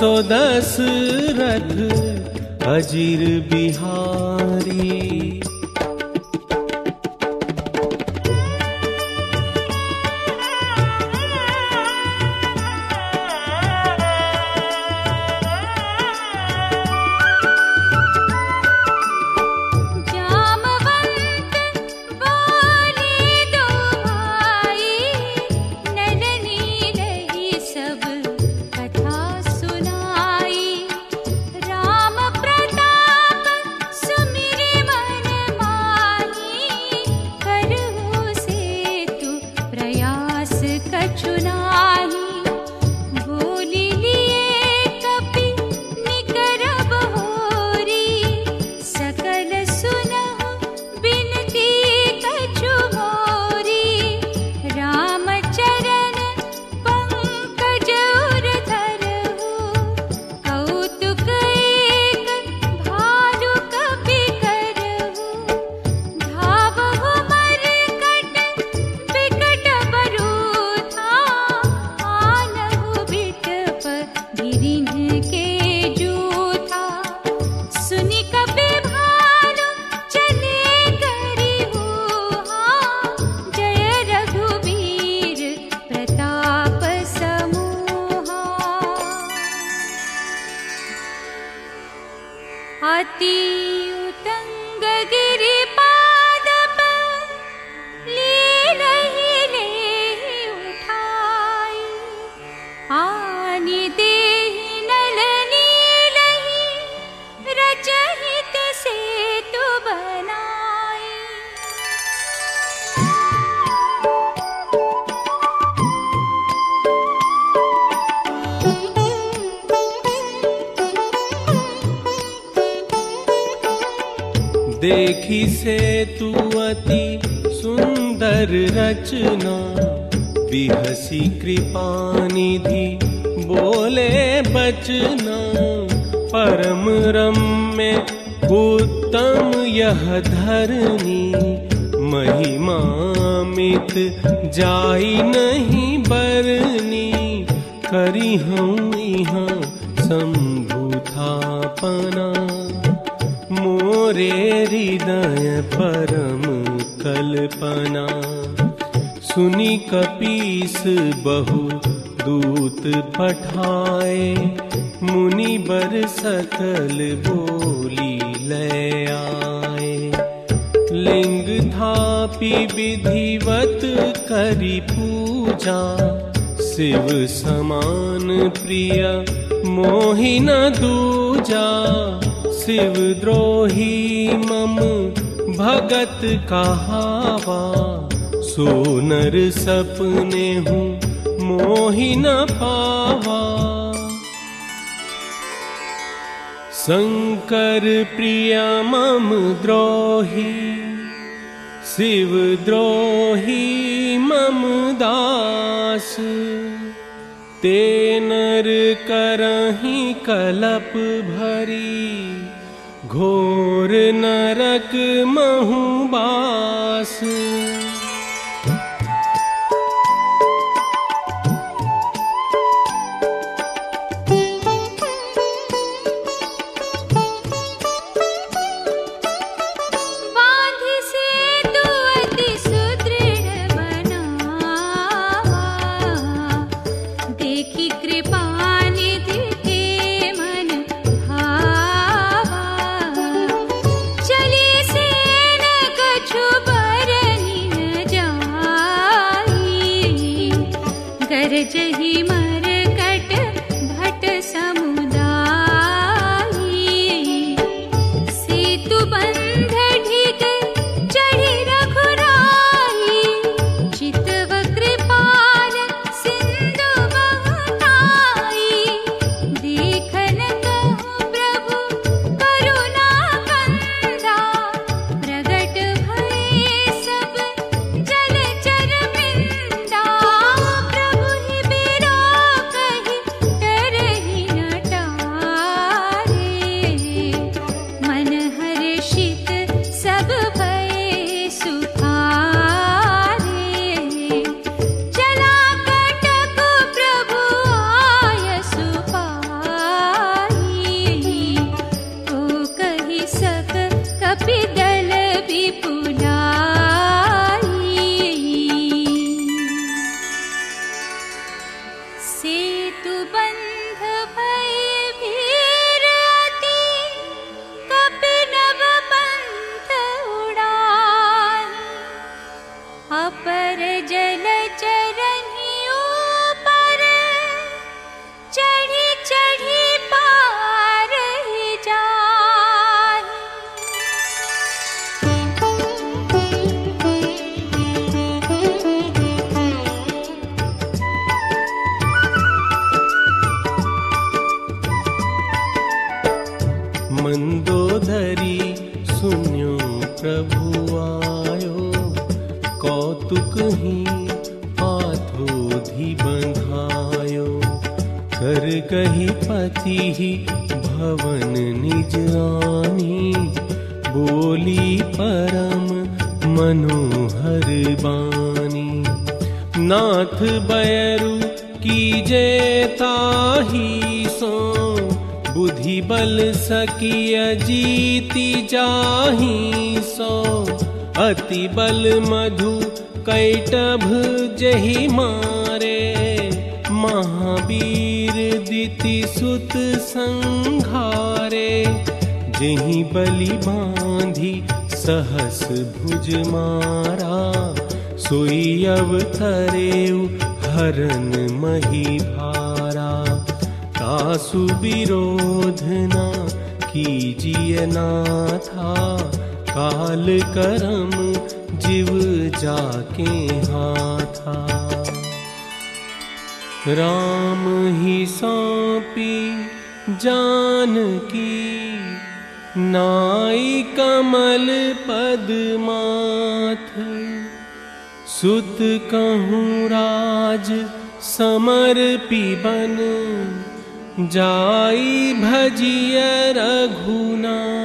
सो दशरथ अजीर बिहारी रचना कृपा निधि बोले बचना। परम रम्य, उत्तम यह धरनी, महिमामित जाई नहीं बरनी। करी हम यहाँ शंभु थापना मोरे हृदय परम कल्पना। सुनी कपीस बहु दूत पठाए, मुनि बर सकल बोली ले आए। लिंग थापी विधिवत करी पूजा, शिव समान प्रिय मोहिन दूजा। शिव द्रोही मम भगत कहावा सोनर सपने हूँ, मोहि न पावा। शंकर प्रिया मम द्रोही, शिव द्रोही मम दास। ते नर करही कलप भरी, घोर नरक महु बास। करम जीव जाके हाथा राम ही सौंपी जान की, नाई कमल पद माथ सुत कहूँ राज समर पिबन जाई भजिय रघुनाथ।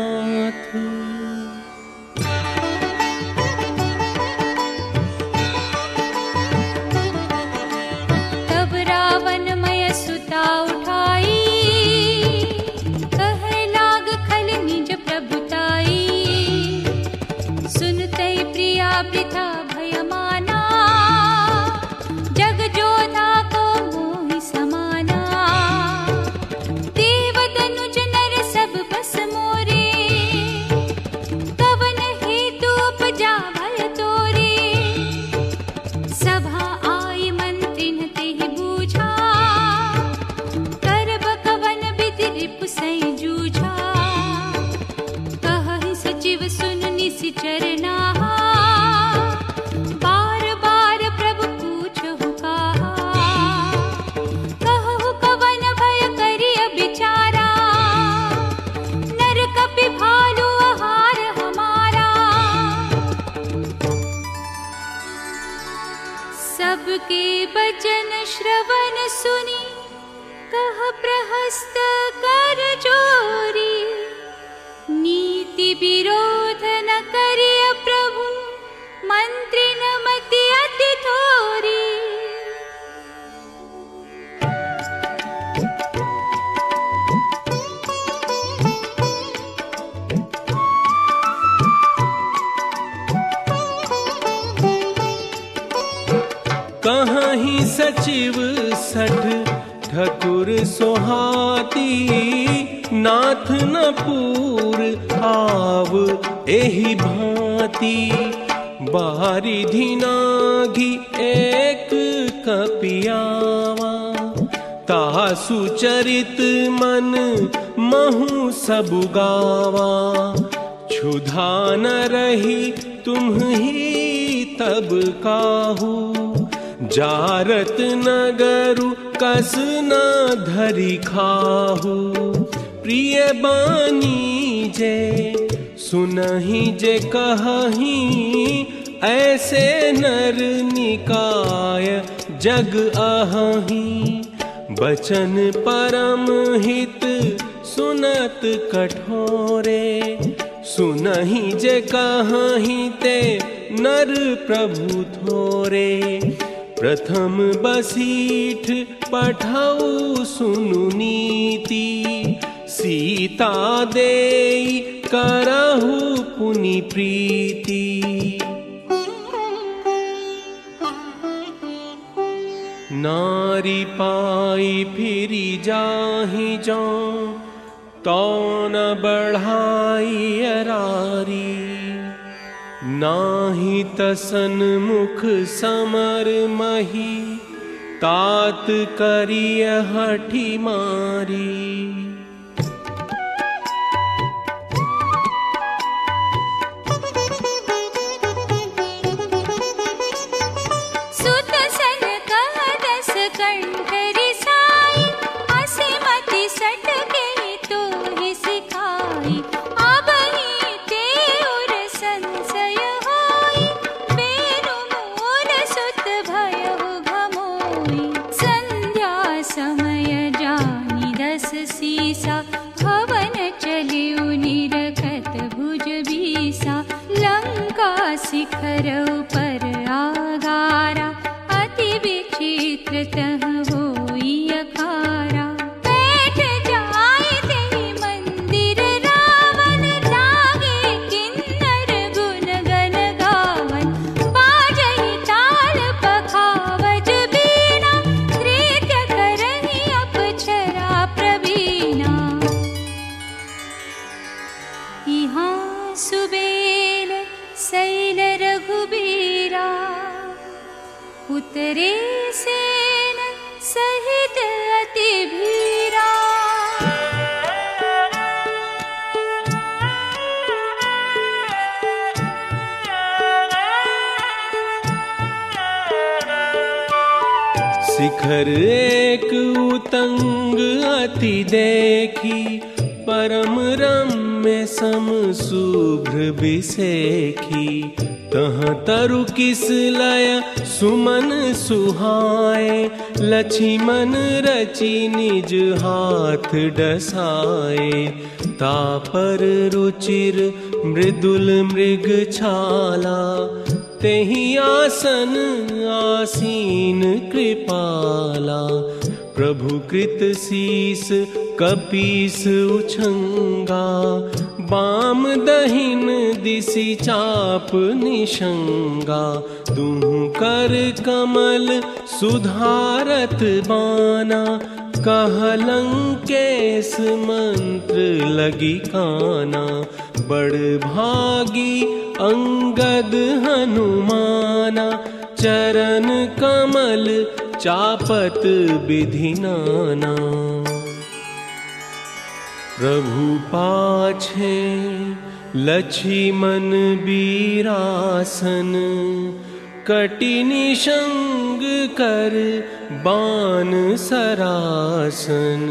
कहीं सचिव सठ ठकुर सोहाती, नाथ न पूर आव एहि भांति। बारिधि नाघी एक कपियावा तासु चरित मन महु सबु गावा। क्षुधा न रही तुम ही तब काहू। जारत नगरु कस न धरि खाहू। प्रिय बानी जे, सुनहि जे कही, ऐसे नर निकाय जग अहही बचन परम हित सुनत कठोरे। सुनहि जे कहीं ते नर प्रभु थोरे। प्रथम बसीठ पठौ सुनु नीति। सीता देई करहु पुनि प्रीति। नारी पाई फिरी जाहि जो तो न बढ़ाई अरारी। नाही तसन मुख समर मही तात करिय हठी मारी बिसेखी तह तरु किस लय सुमन सुहाए लक्ष्मण रचि निज हाथ डसाए। तापर रुचिर मृदुल मृग छाला तेहि आसन आसीन कृपाला। प्रभु कृत शीस कपीस उछंगा दिशि चाप निशंगा। तुम कर कमल सुधारत बाना। कहलंकेश मंत्र लगी काना। बड़ भागी अंगद हनुमाना। चरण कमल चापत विधि नाना प्रभु पाछे लक्ष्मण बीरासन कटिनि संग कर बान सरासन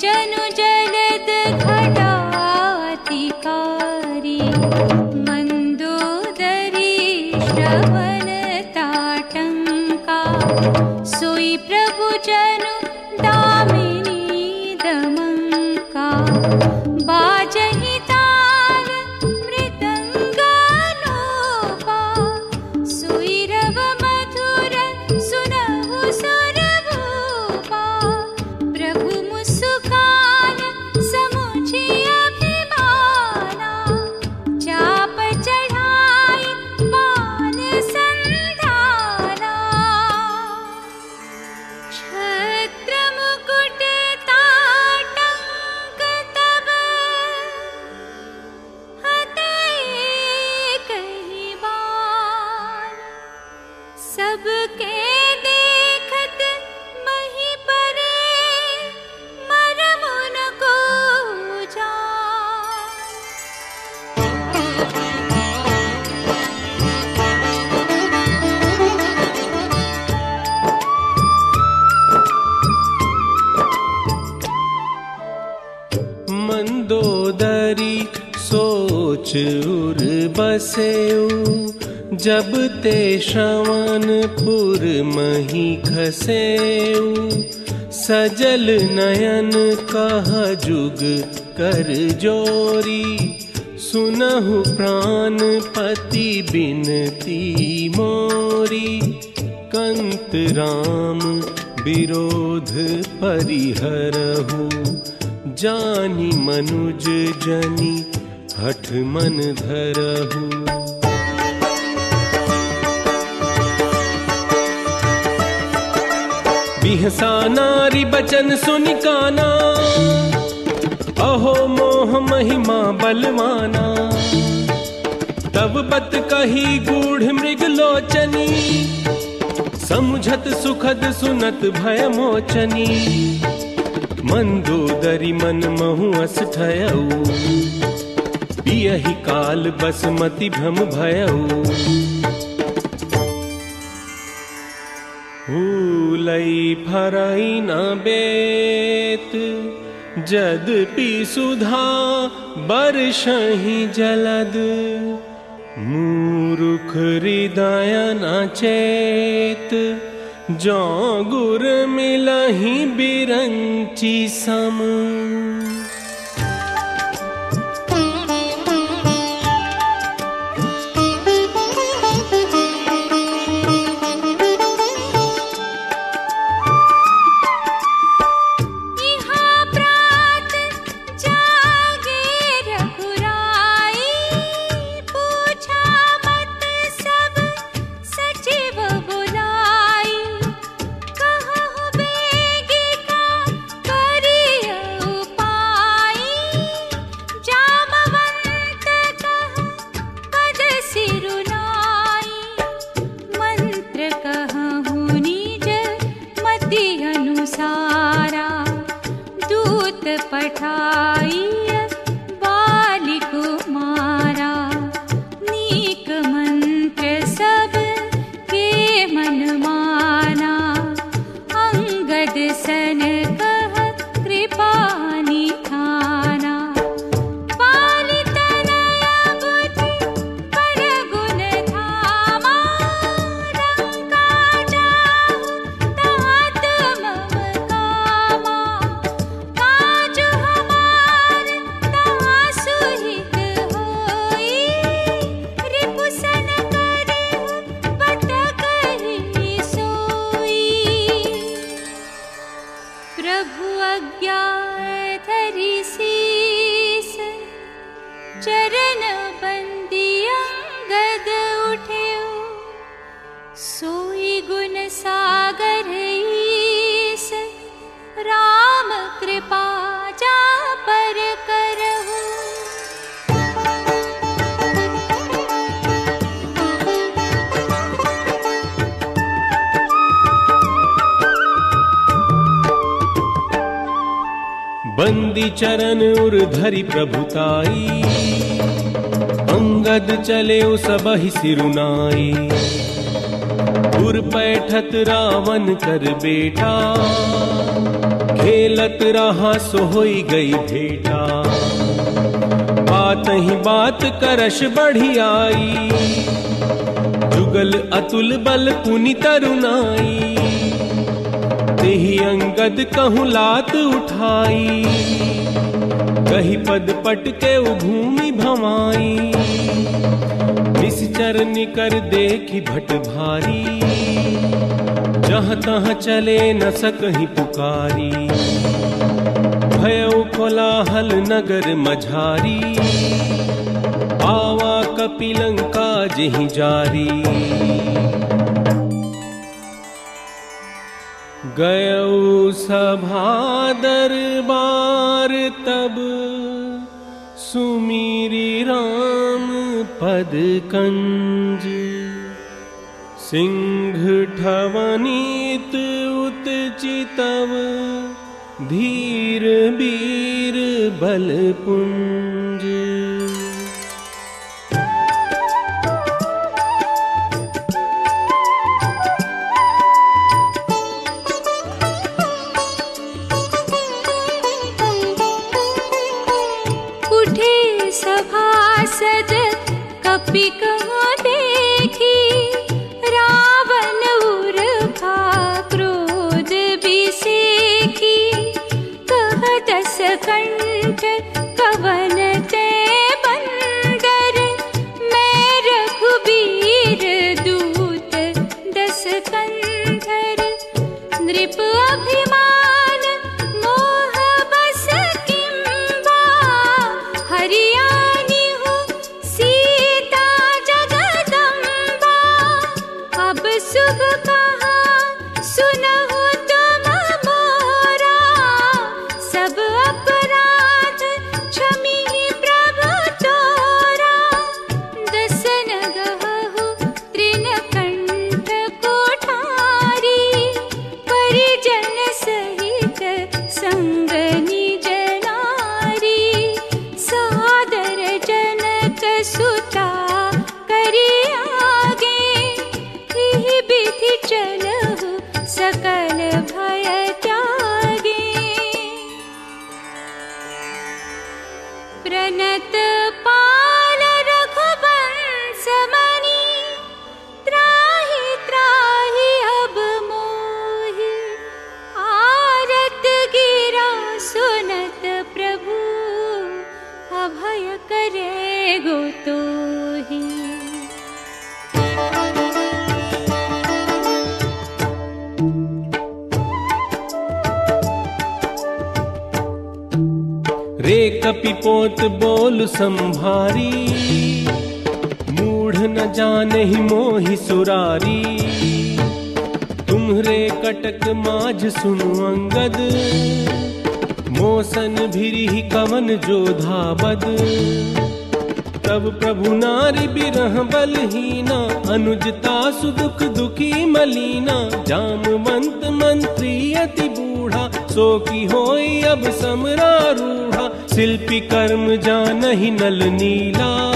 सोई जब ते श्रवणपुर, मही खसेऊ। सजल नयन कह जुग कर जोरी। सुनहु प्राण पति बिनती मोरी। कंत राम विरोध परिहरहु। जानी मनुज जनी, हठ मन धरहु। बिहसा नारी बचन सुनि काना। अहो मोह महिमा बलवाना। तब बत कही गूढ़ मृग लोचनी। समझत सुखद सुनत भय मोचनी। मंदोदरी मन महु अस ठयऊ। बियहि काल बसमति भ्रम भयऊ। फरई न बेत जद पी सुधा बरसही जलद। मूरुख हृदय न चेत जो गुर मिलही बिरंची सम प्रभुताई अंगद चले सबहि सिरुनाई। उर पैठत रावण कर बेटा। खेलत रहा सोई गई भेटा। बात ही बात करश बढ़ी आई जुगल अतुल बल पुनि तरुनाई। तेहि अंगद कहूँ लात उठाई। कही पद पट के भूमि भवाई। निश्चर निकर देखी भट भारी। जहाँ तहाँ चले न सकही पुकारी। भयउ कोलाहल नगर मझारी। आवा कपिलंका जही जारी। गयऊ सभा दरबार तब सुमीरी राम पद कंज सिंह ठवनीत उत चितव धीर बीर बल बलहीना अनुजता, सुदुख, दुखी, मलीना। जामवंत मंत्री, अति बूढ़ा, सो की होई अब समरा रूढ़ा। शिल्पी कर्म जानहि नल नीला।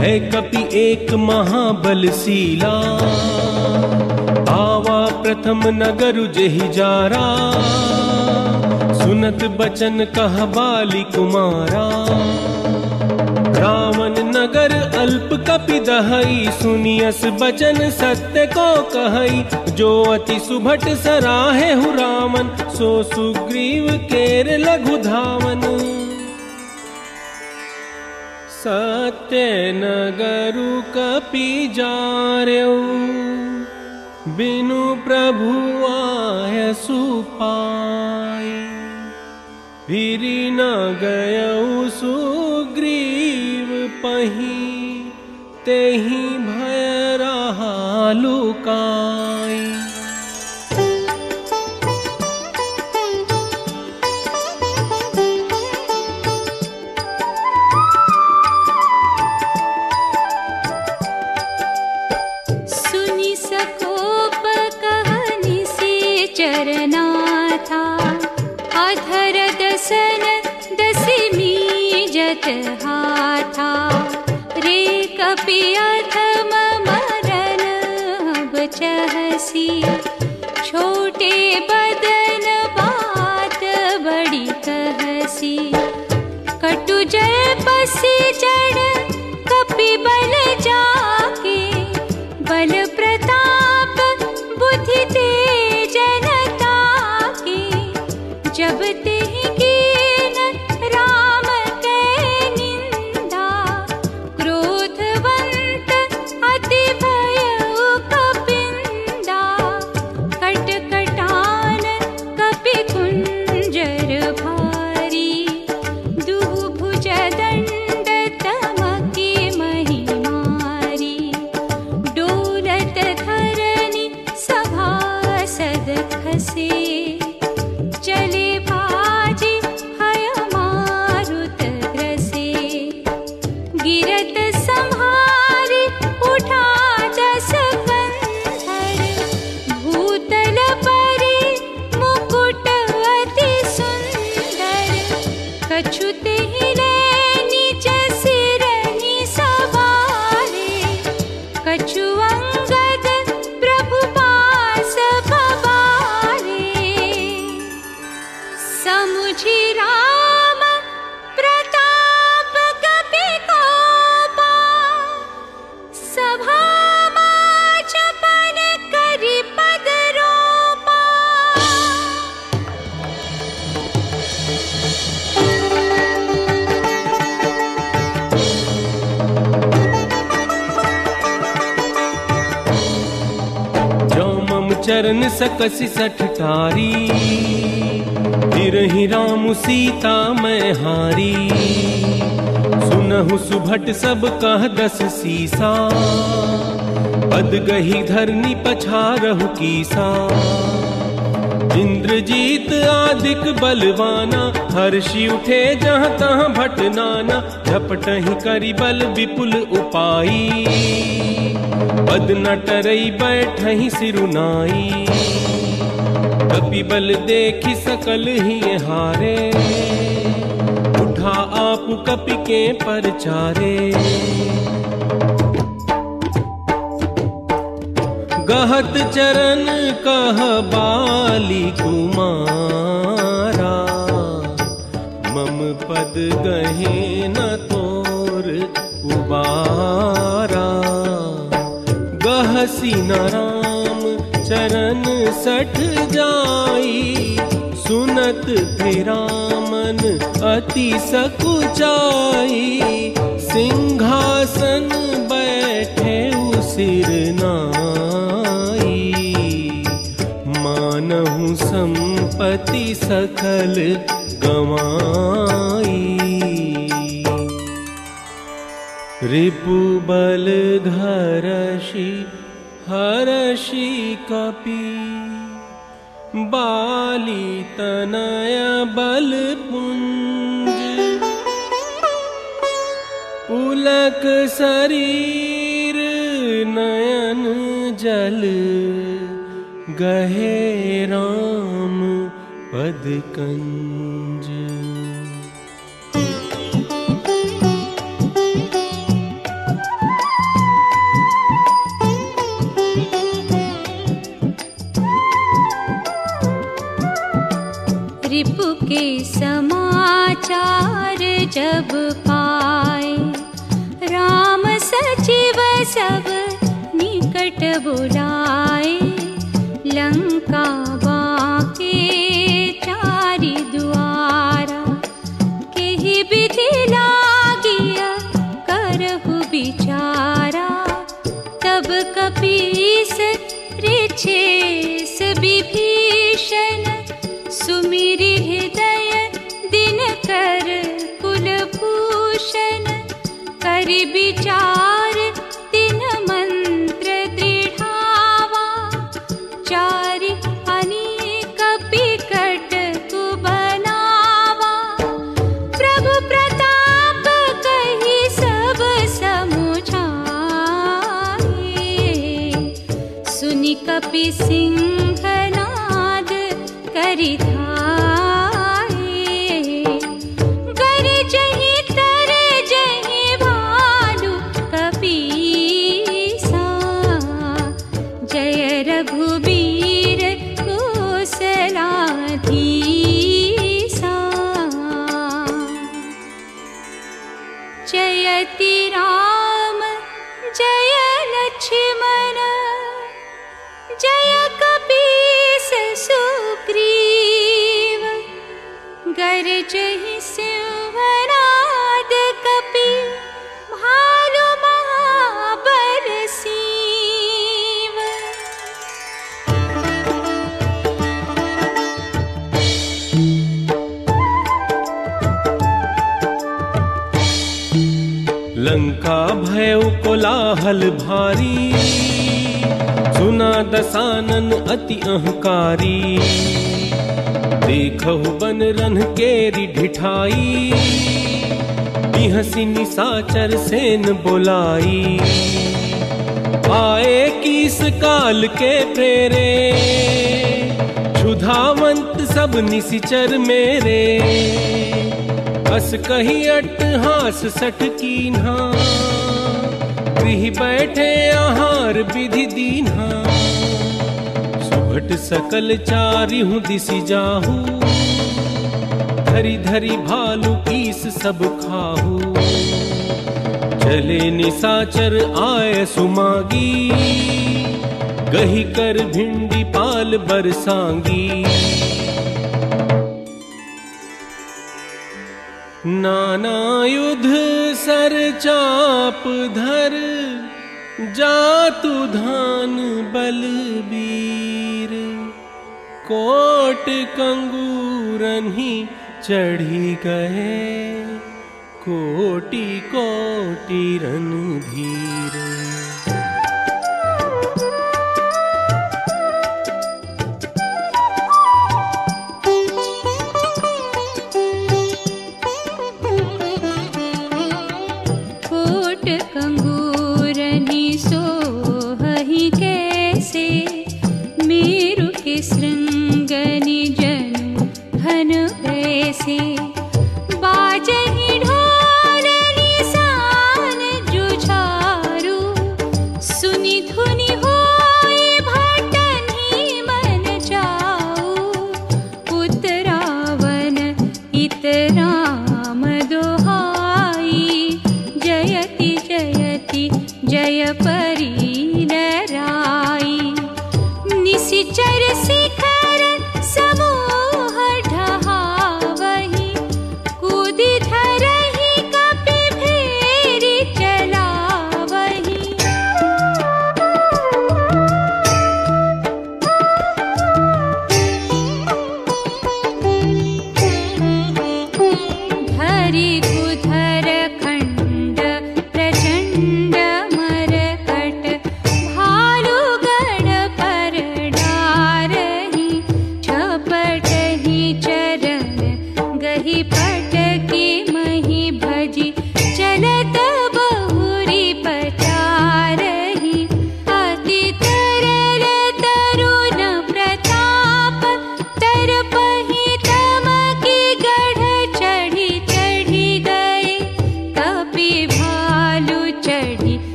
है कपि एक महाबलशीला आवा प्रथम नगर जेहि जारा। सुनत बचन कह बाली कुमारा। रावण नगर अल्प कपि दहई सुनियस बचन सत्य को कहई। जो अति सुभट सराहे हु रामन, सो सुग्रीव केर लघु धावन सत्य नगरु कपि जार्यौ बिनु प्रभु आय सुपाई फिरी न गयऊ सुग्रीव पही ते भय रहा लुकाई सकसि सठटारी फिर ही राम सीता मैं हारी। सुनहु सुभट सब कह दस सीसा। पद गही धरनी पछा पछारहु कीसा। इंद्रजीत आदिक बलवाना। हर्षि उठे जहाँ तहाँ भट नाना। झपटहि करी बल विपुल उपाई पद न टरई बैठहि सिरुनाई कपि बल देखि सकल ही हारे। उठा आप कपि के परचारे। गहत चरण कह बाली कुमारा। मम पद गहे न तोर उबारा। गहसी न राम चरण सठ जाई, सुनत फिरामन अति सकुचाई। सिंहासन बैठे सिर नाई। मानहु संपत्ति सकल गवाई। रिपु बल धरषि हरषि कपि। बालितनय बलपुञ्ज। पुलक शरीर नयन जल गहे राम गहेरमदकी के समाचार जब पाए। राम सचिव सब निकट बुलाए। लंका बाके चारि द्वारा। केहि विधि लागिया करहु बिचारा। तब कपीस ऋषेश विभीषण सुमिरि हृदय दिन कर कुलभूषण विचार कोलाहल भारी, सुना दसानन अति अहंकारी। देखहु बन रन केरी ढिठाई बिहसी निसाचर सेन बोलाई। आए किस काल के प्रेरे, क्षुधावंत सब निसिचर मेरे। बस कही अट्टहास सठ कीन्हा गृह बैठे आहार विधि दीन्हा सुभट सकल चारि हूँ दिसि जाहू। धरी धरी भालू कीस सब खाहू। चले निसाचर आय सुमागी। गही कर भिंडी पाल बरसांगी। नाना युध सर चाप धर जातु धान बलबीर। कोट कंगूरन ही चढ़ी गए कोटि कोटि रणधीर।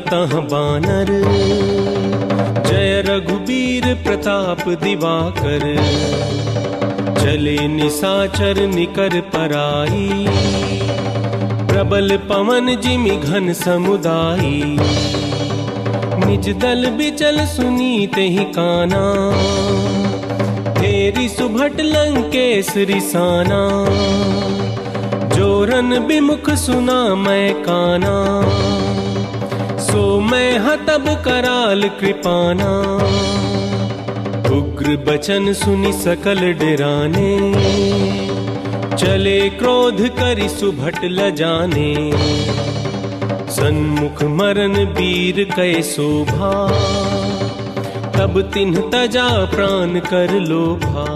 तहाँ बानर। जय रघुबीर प्रताप दिवाकर। चले निसाचर निकर पराई। प्रबल पवन जिमि घन समुदाई। निज दल बिचल सुनीते ही काना। तेरी सुभट लंकेश रिसाना जोरन बिमुख सुना मैं काना। सो मैं हतब कराल कृपाना। उग्र बचन सुनि सकल डराने। चले क्रोध करि सुभट ल जाने सन्मुख मरन वीर कै शोभा। तब तिन्ह तजा प्राण कर लोभा।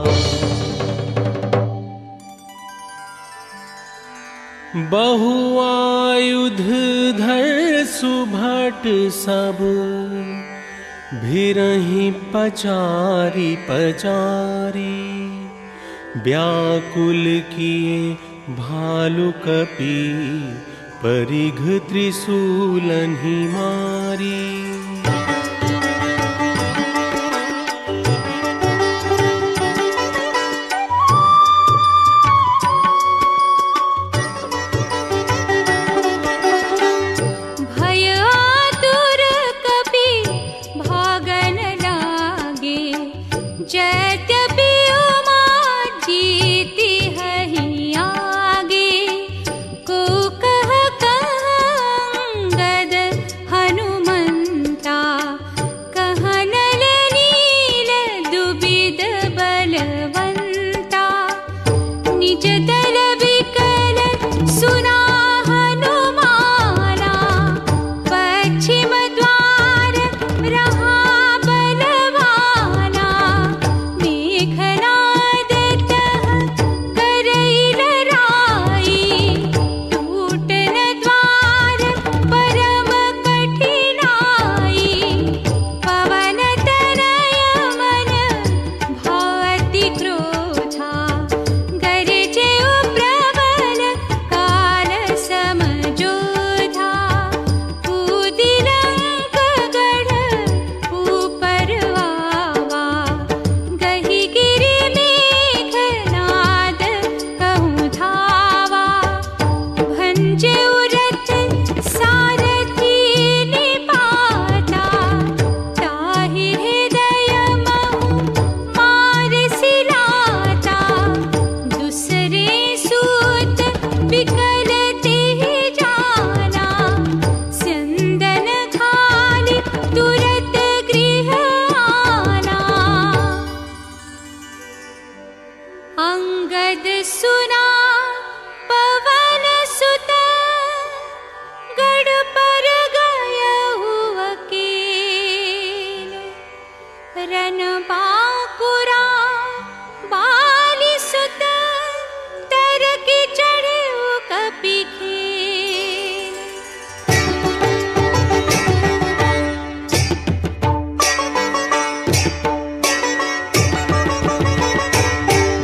बहुआयुध धर सुभट सब। भिरही पचारी पचारी, व्याकुल किए भालु कपि परिघ त्रिशूलन ही मारी।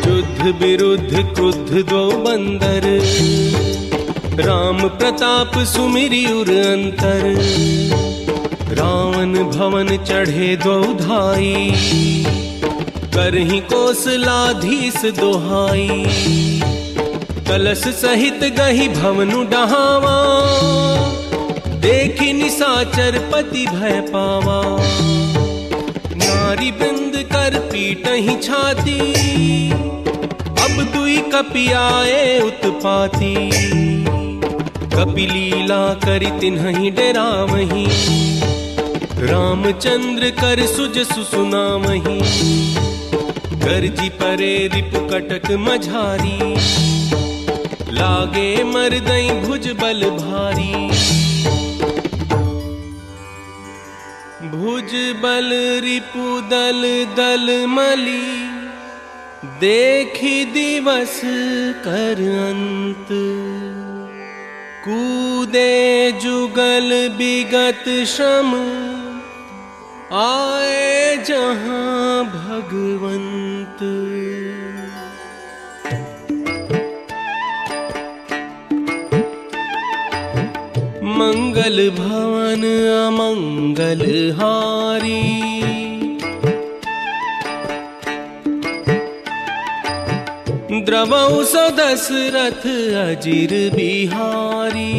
युद्ध विरुद्ध क्रुद्ध दो बंदर राम प्रताप सुमिरी उर अंतर रावण भवन चढ़े दो धाई करही कोसलाधीस दोहाई। कलश सहित गही भवनु डहावा। देखी निसाचर पति भय पावा। नारी बिंद कर पीट ही छाती। अब दुई कपियाए उत्पाती। कपि लीला करि तिन्हि डेरा वही रामचंद्र कर सुज सुसुना वही गर्जी परे रिपु कटक मझारी, लागे मरदई भुज बल भारी। भुज बल रिपु दल दल मली, देखी दिवस कर अंत। कूदे जुगल विगत श्रम आए जहाँ भगवंत मंगल भवन अमंगल हारी। द्रवौ स दशरथ अजिर बिहारी।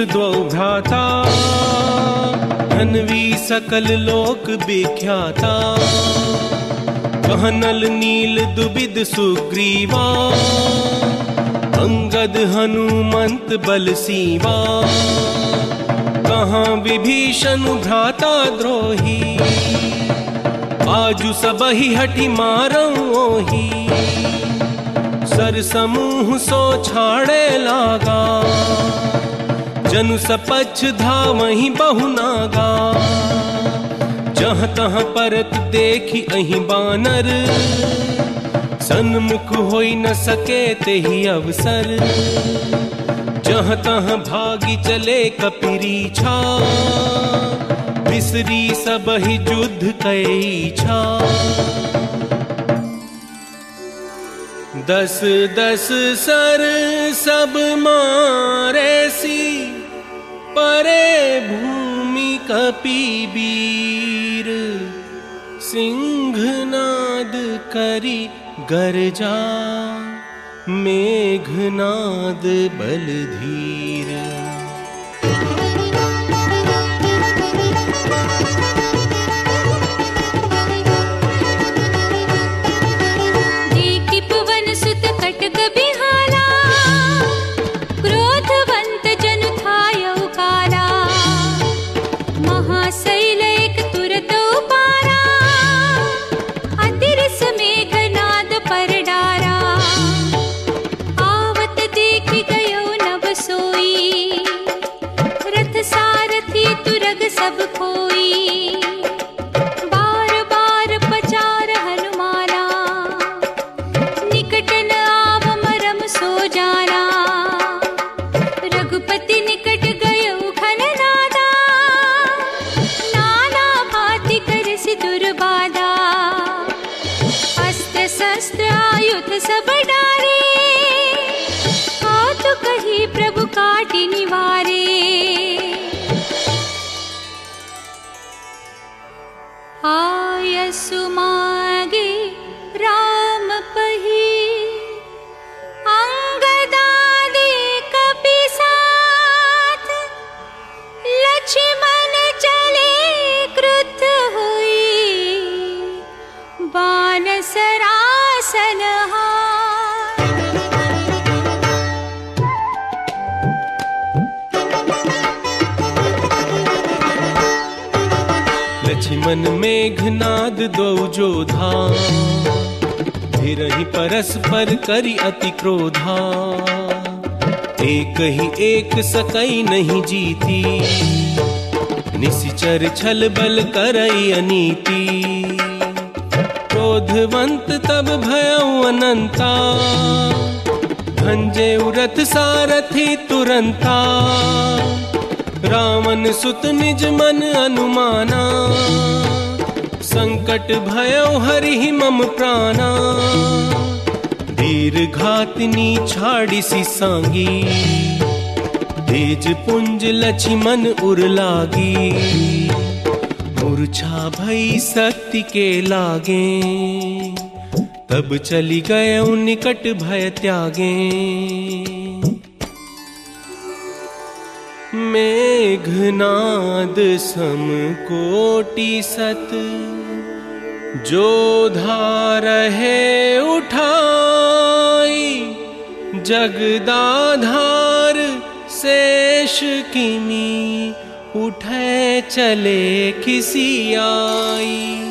द्वौ धनवी सकल लोक विख्याता। कह नल दुबिद सुग्रीवा, अंगद हनुमंत बल सीवा। कहाँ विभीषण भ्राता द्रोही, आजु सबहि हटि मारऊ ओही। सर समूह सो छाड़े लागा। जनु सपछ धावही बहु नागा। जह तह परत देखी अही बानर। सन्मुख होई न सके तेहि अवसर। जह तह भागी चले कपिरी छा। बिसरी सब ही युद्ध कई छा। दस दस सर सब मारे सी। मारे भूमि कपिबीर सिंहनाद करी गर्जा मेघनाद बलधीर करि अति क्रोधा। एक ही एक सकई नहीं जीती। निश्चर छल बल करई अनीति। क्रोधवंत तब भयउ अनंता। भंजे उरथ सारथी तुरंता। रावण सुत निज मन अनुमाना। संकट भयो हरि मम प्राणा। घातनी छाड़ी सी सांगी। तेज पुंज लक्ष्मण उर लागी। मूर्छा भई शक्ति के लागे। तब चली गए निकट भय त्यागे। मेघनाद सम कोटि सत। जो धार है उठाई जगदाधार शेष किमी उठे चले किसी आई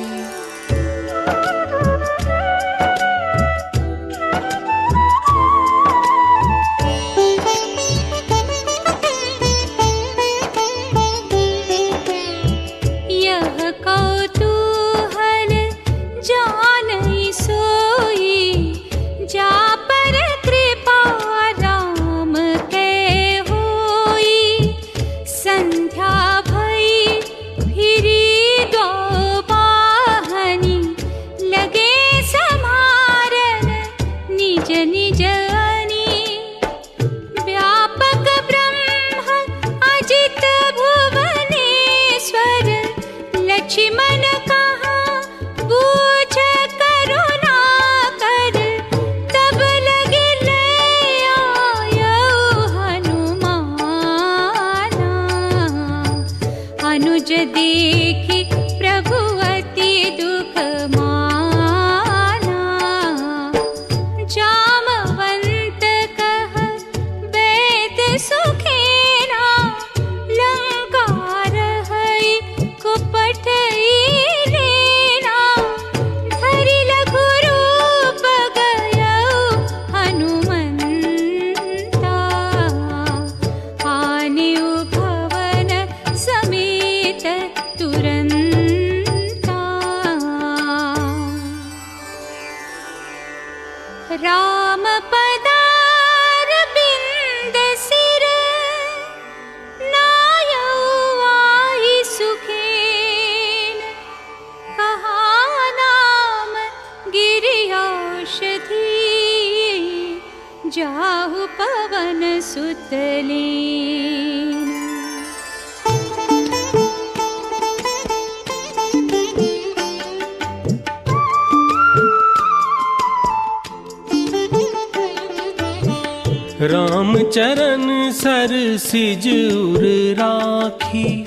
सर सिज उर राखी,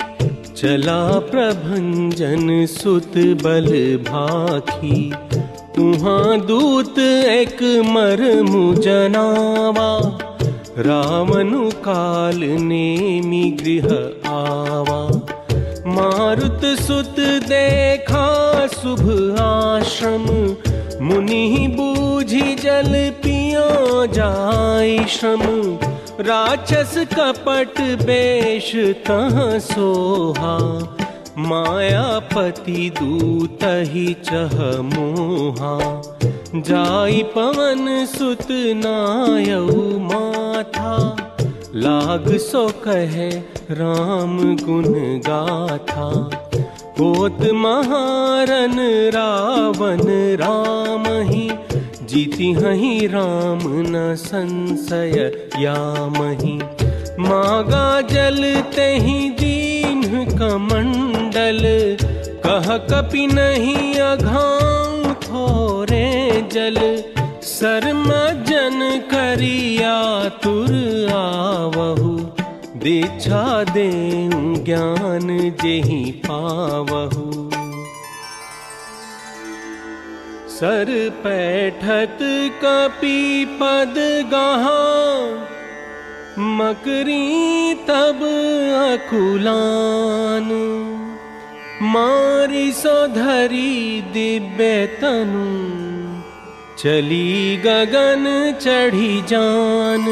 चला प्रभंजन सुत बल भाखी। उहाँ दूत एक मर मुजनावा रामनु काल नेमि गृह आवा। मारुत सुत देखा शुभ आश्रम, मुनि बूझी जल पिया जाय श्रम। राक्षस कपट बेश तह सोहा, मायापति दूत ही चह मोहा। जाई पवन सुत नायऊ माथा, लाग सो कहे राम गुण गाथा। कोत महारन रावण राम ही जीति हही राम न संशय यामही। मागा जल तही दीन कमंडल कह कपि नहीं अघाम थोरे जल। शर्म जन करिया तुर आवहु। दीक्षा दे ज्ञान जेहि पावहु सर पैठत कपि पद गहा। मकरी तब अकुलान। मारी सो दिव्य तनु। चली गगन चढ़ी जान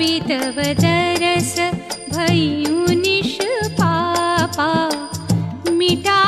दरस भयु निष्पापा मिटातात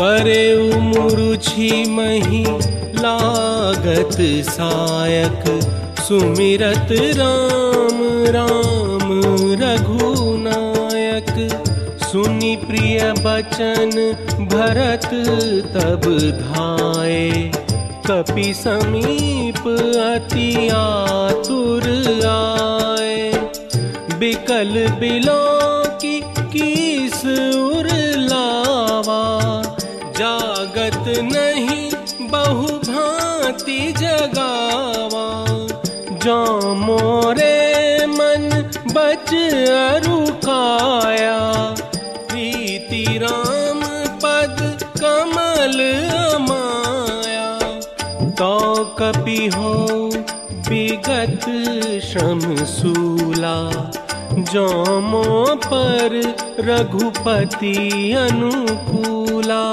मुरुछि मही लागत सायक सुमिरत राम राम रघुनायक। सुनि प्रिय बचन भरत तब धाये कपि समीप अति आतुर आए। बिकल बिलो जागत नहीं बहु भान मति जगावा। जो मोरे मन, बच अरुकाया प्रीति राम पद, कमल अमाया तो कपि हो विगत श्रम मो पर रघुपति अनुकूला।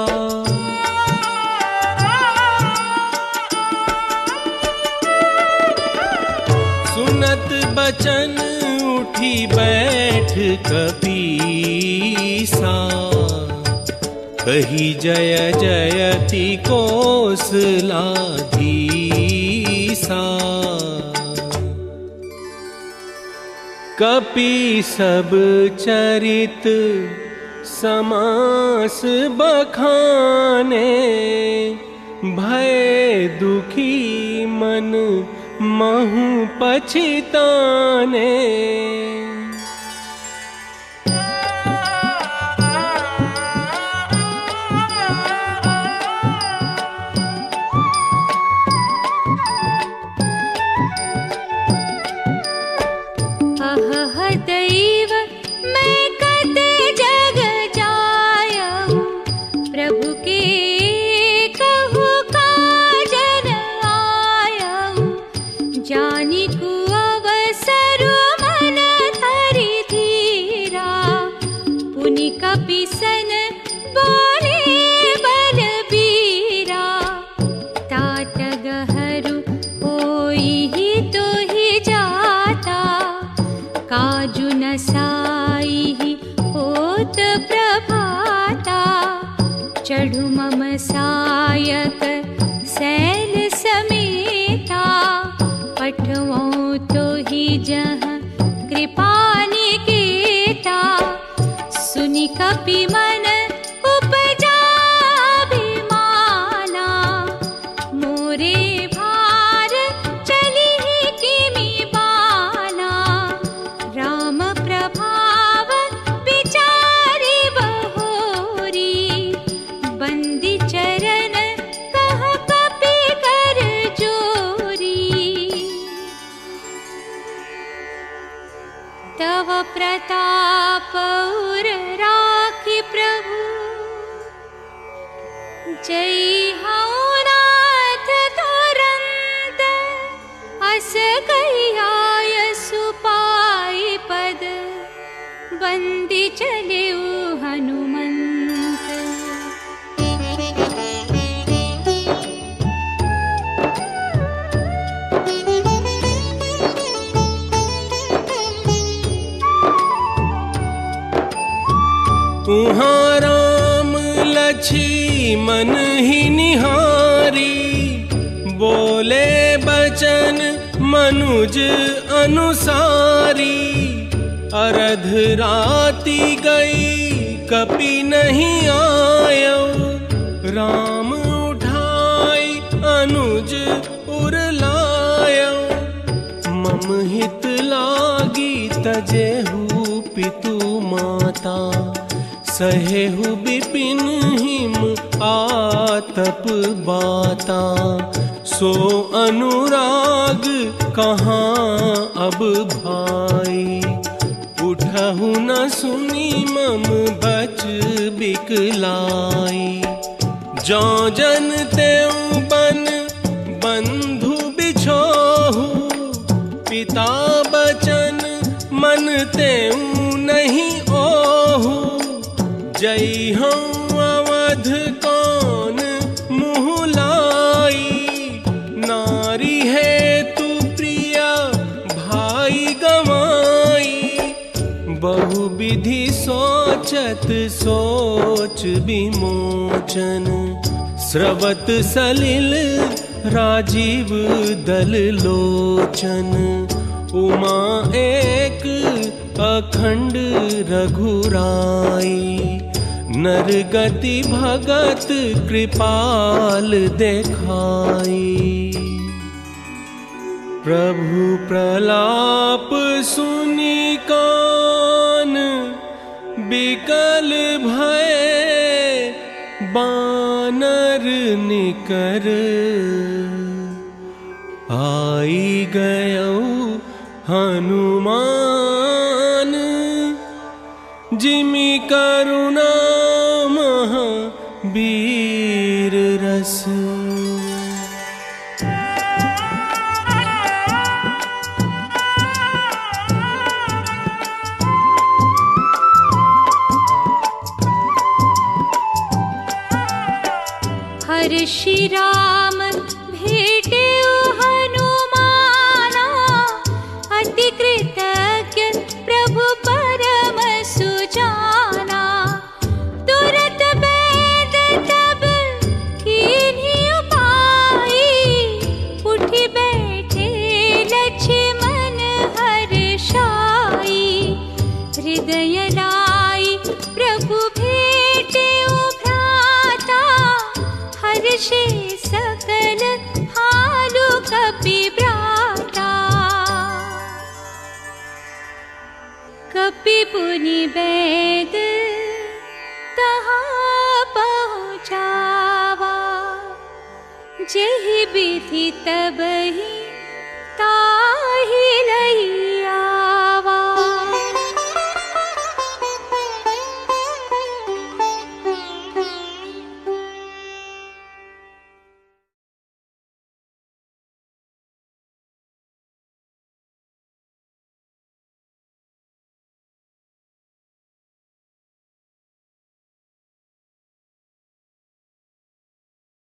बचन उठी बैठ कपीसा। कही जय जयति कोसलाधीसा कपि सब चरित समास बखाने भय दुखी मन महु पछिताने उहाँ राम मन ही निहारी। बोले बचन मनुज अनुसारी। अरध राति गई कपि नहीं आयो। राम उठाई अनुज उरलायो। मम हित लागी तजे तजेहु पितु माता। सहेहु बिपिन हिम आतप बाता। सो अनुराग कहाँ अब भाई? उठहु न सुनी मम बच बिकलाई। जो जन तेऊ बन बंधु बिछोहु। पिता बचन मन ओहु जय हूँ अवध कौन मुँह लाई? नारी है तू प्रिया, भाई गवाई। बहु विधि सोचत सोच विमोचन, स्रवत सलिल राजीव दल लोचन। उमा एक अखंड रघुराई। गति भगत कृपाल देखाई। प्रभु प्रलाप सुनि कान बिकल भय बानर निकर। हनुमान जिमि करुणा तहाँ पहुँचावा। जही विधि तबही